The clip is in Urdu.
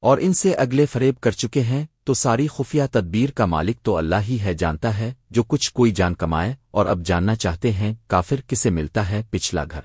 اور ان سے اگلے فریب کر چکے ہیں، تو ساری خفیہ تدبیر کا مالک تو اللہ ہی ہے، جانتا ہے، جو کچھ کوئی جان کمائے اور اب جاننا چاہتے ہیں، کافر کسے ملتا ہے، پچھلا گھر۔